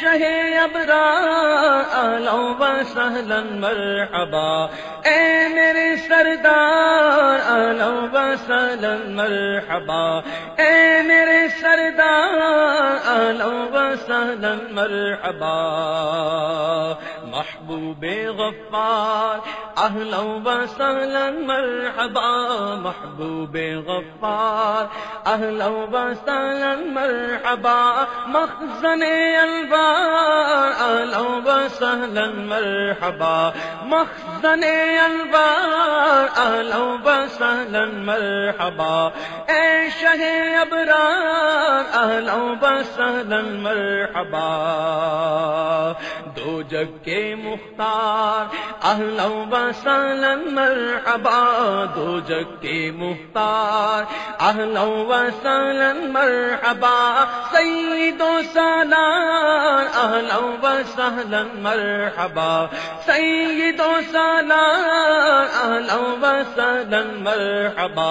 شہ ابرا و سہلن مرحبا۔ اے میرے سردار آلو و سہلن مرحبا۔ اے میرے سردار آلو و سہلن مرحبا۔ محبوب غفار اہلا وسہلا مرحبا، محبوب غفار اہلا وسہلا مرحبا، مخزن البار اہلا وسہلا مرحبا، مخزن البار اہلا وسہلا مرحبا، اے شہ ابرار اہلا وسہلا مرحبا دو جگ کے مختار اہلا وسلم مرحبا دو جگ کے مختار اہلا وسلم مرحبا سید و سالار اہلا وسلم مرحبا سید و سالار اہلا وسلم مرحبا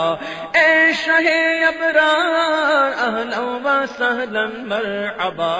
اے شہ ابرار اہلا وسلم مرحبا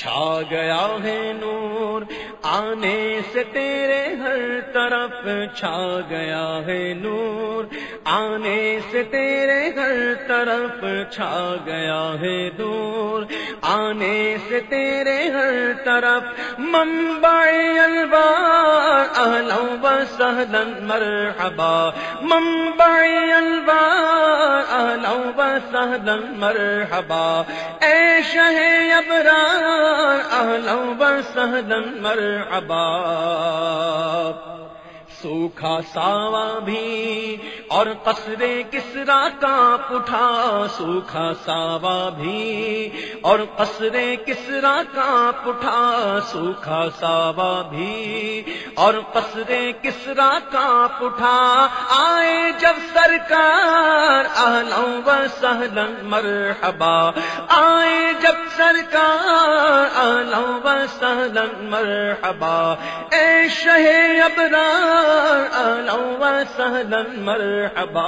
چھا گیا ہے نور آنے سے تیرے ہر طرف چھا گیا ہے نور۔ آنے سے تیرے ہر طرف چھا گیا ہے دور۔ آنے سے تیرے ہر طرف ممبع البار اہلا و سہلن مرحبا۔ ممبع البار اہلا و سہلن مرحبا۔ اے شہ ابرار، اہلا وسہلا مرحبا۔ سوکھا ساوا بھی اور قصرے کسرا کا پٹھا سوکھا ساوا بھی۔ اور قصرے کسرا کا پٹھا سوکھا ساوا بھی۔ اور قصرے کسرا کا پٹھا آئے جب سرکار، اہلا و سہلن مرحبا۔ آئے جب سرکار، اہلا و سہلن مرحبا۔ اے شہ ابرار سہلن مرحبا۔ مرحبا.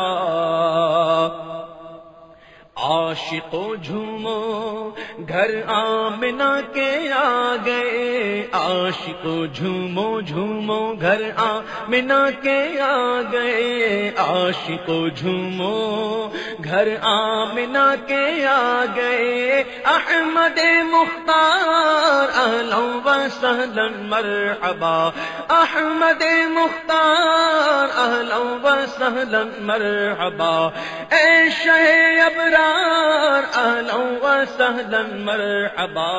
و جھومو گھر آمنا کے آ گئے. عاشق جھومو جھومو گھر آمنا کے آ گئے. عاشق جھومو گھر آمنا کے آ گئے احمد مختار، اہلا و سہلن مرحبا۔ احمد مختار، اہلا و سہلن مرحبا۔ اے شہ ابرا اہلا و سہلا مرحبا۔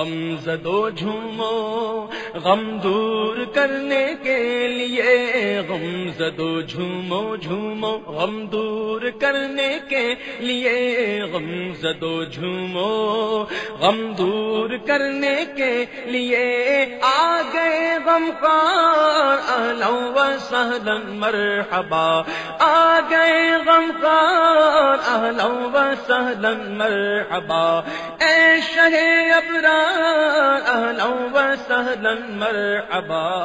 غم زدو جھومو غم دور کرنے کے لیے۔ غم زدو جھومو جھومو، غم دور کرنے کے لیے۔ غم زدو جھومو، غم دور کرنے کے لیے۔ آ گئے غم خار اہلا و سہلن مرحبا۔ آ گئے غم خار اہلا و سہلن مرحبا۔ اے شہ ابرا اہلا و سہلن مرحبا.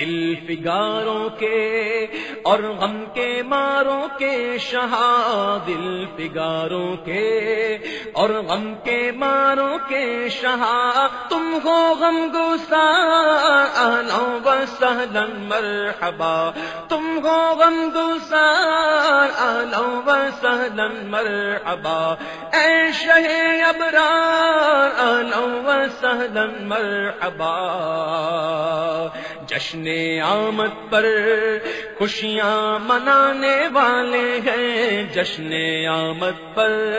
دل فگاروں کے اور غم کے ماروں کے شہا. دل فگاروں کے اور غم کے ماروں کے شہا. تم ہو غم گوسا اہلا و مرحبا۔ تم ہو غم گوسا اہلا و مرحبا۔ اے شہ ابرار اہلا و مرحبا۔ جشن آمد پر خوشیاں منانے والے ہیں جشن آمد پر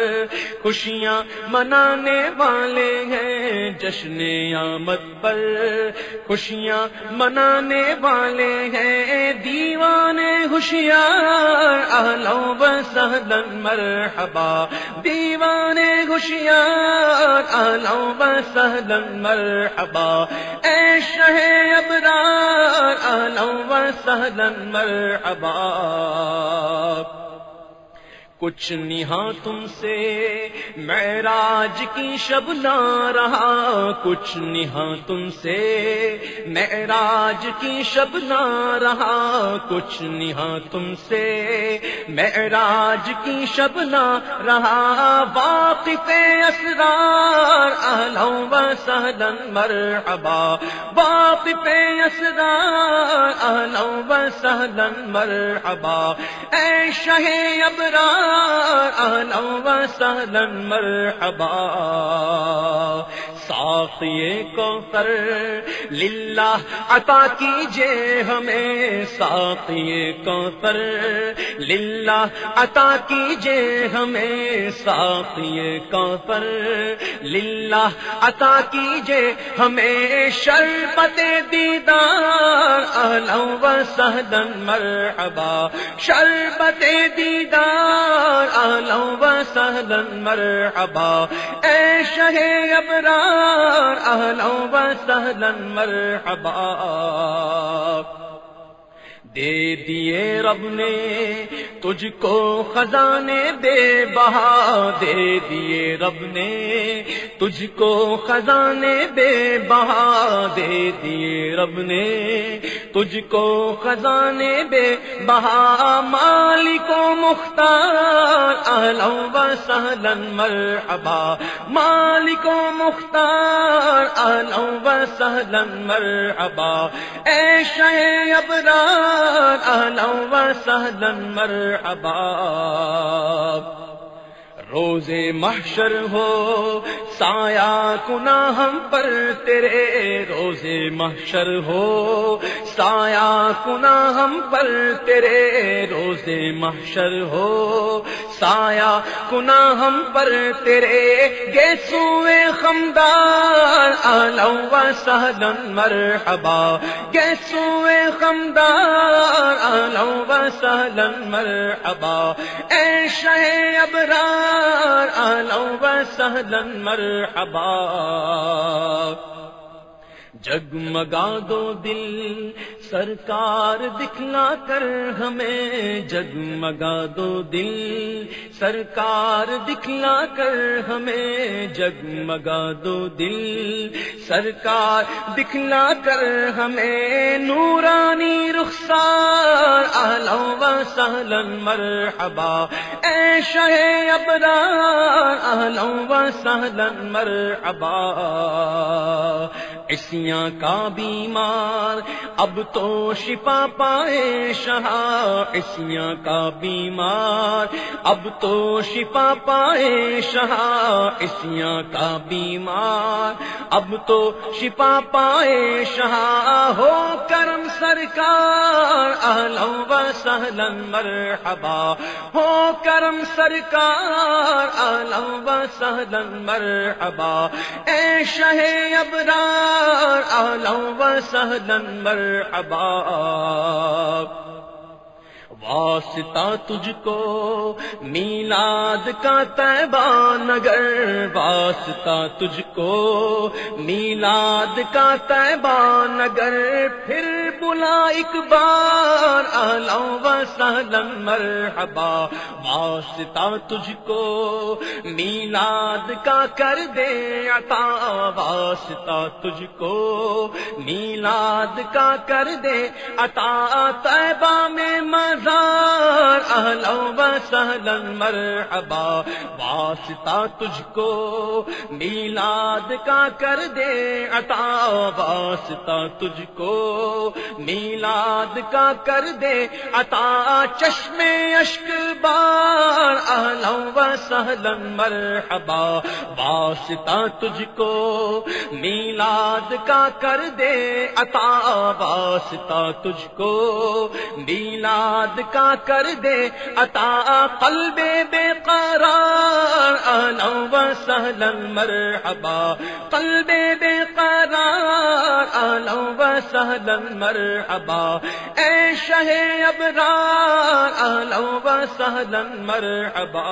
خوشیاں منانے والے ہیں۔ جشن آمد پر خوشیاں منانے والے ہیں۔ دیوانے ہوشیار اہلا و مرحبا۔ دیوانے ہوشیار اہلا و مرحبا۔ اے شہ ابرار اہلا و سہلن مرحبا۔ کچھ نہا تم سے، معراج کی شب نہ رہا۔ کچھ نہا تم سے، معراج کی شب نہ رہا۔ کچھ نہا تم سے، معراج کی شب نہ رہا۔ واقف اسرار اہلا و سہلا مرحبا واقف اسرار اہلا و سہلا مرحبا اے شہ ابرار مرحبا۔ ساقی کو کر للہ عطا کیجے ہمیں ساقی کو کر للہ عطا کیجے ہمیں ساقی کو کر للہ عطا کیجے ہمیں شربت دیدار اہلا و سہدن مرحبا۔ شربت دیدار اہلا و سہدن مرحبا۔ اے شہ ابرار اہلا و مرحبا. دے دیے رب نے، تجھ کو خزانے بے بہا دے دیے رب نے۔ تجھ کو خزانے بے بہا دے دیے رب نے۔ تجھ کو خزانے بے بہا مالک و مختار، اہلا و سہلن مرحبا۔ مالک و مختار، اہلا و سہلن مرحبا۔ اے شہ ابرار اہلا وسہلا مرحبا. روز محشر ہو، سایہ کنا ہم پر تیرے. روز محشر ہو، سایہ کنا ہم پر تیرے. روز محشر ہو سایہ کنا ہم پر تیرے گے سوئے خمدار و سہدن مرحبا۔ گے سوئے خمدار و سہدن مرحبا۔ اے شہ ابرار سہلن مرحبا۔ جگمگا دو دل سرکار دکھلا کر ہمیں جگمگا دو دل۔ سرکار دکھلا کر ہمیں جگمگا دو دل۔ سرکار دکھلا کر ہمیں نورانی رخسار۔ اہلا و سہلن مرحبا۔ اے شہ ابرار۔ اہلا و سہلن مرحبا۔ اسیاں کا بیمار، اب تو شفا پائے شہا اسیاں کا بیمار، اب تو شفا پائے شہا اسیاں کا بیمار اب تو شفا پائے شہا ہو کرم سرکار، اہلا و سہلن مرحبا۔ ہو کرم سرکار، اہلا و سہلن مرحبا۔ اے شہ ابرار و سہدن مرحبا۔ واسطہ تجھ کو، میلاد کا تیبا نگر، واسطہ تجھ کو، میلاد کا تیبا نگر، پھر بلا ایک بار و سہلن مرحبا، واسطہ تجھ کو، میلاد کا کر دے عطا، واسطہ تجھ کو، میلاد کا کر دے عطا طیبہ میں مزہ اہلا و سہلن مرحبا، واسطہ تجھ کو میلاد کا کر دے عطا، واسطہ تجھ کو میلاد کا کر دے عطا، چشم اشک بار، اہلا و سہلن مرحبا، واسطہ تجھ کو میلاد کا کر دے عطا، واسطہ تجھ کو میلاد کا کر دے، عطا قلب بے قرار اہلا و سہلن مرحبا، قلب بے قرار اہلا و سہلن مرحبا، اے شہ ابرار اہلا و سہلن مرحبا۔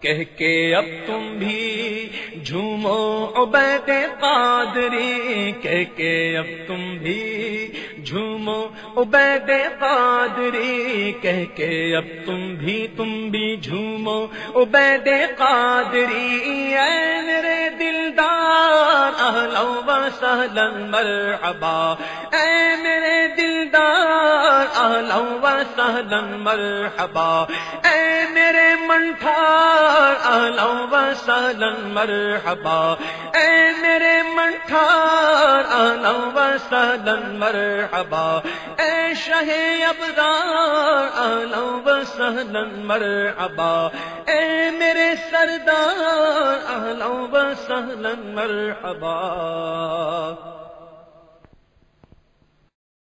کہہ کے اب تم بھی جھومو عبید قادری، کہہ کے اب تم بھی جھومو عبید قادری، کہہ کے اب تم بھی تم بھی جھومو عبید قادری۔ اے میرے اہلا و سہلا مرحبا۔ اے میرے دلدار اہلا و سہلا مرحبا۔ اے میرے منٹھار اہلا و سہلا مرحبا۔ اے میرے منٹھار اہلا و سہلا مرحبا۔ اے شہ ابرار اہلا و سہلا مرحبا۔ اے میرے سردار اہلا و سہلا مرحبا۔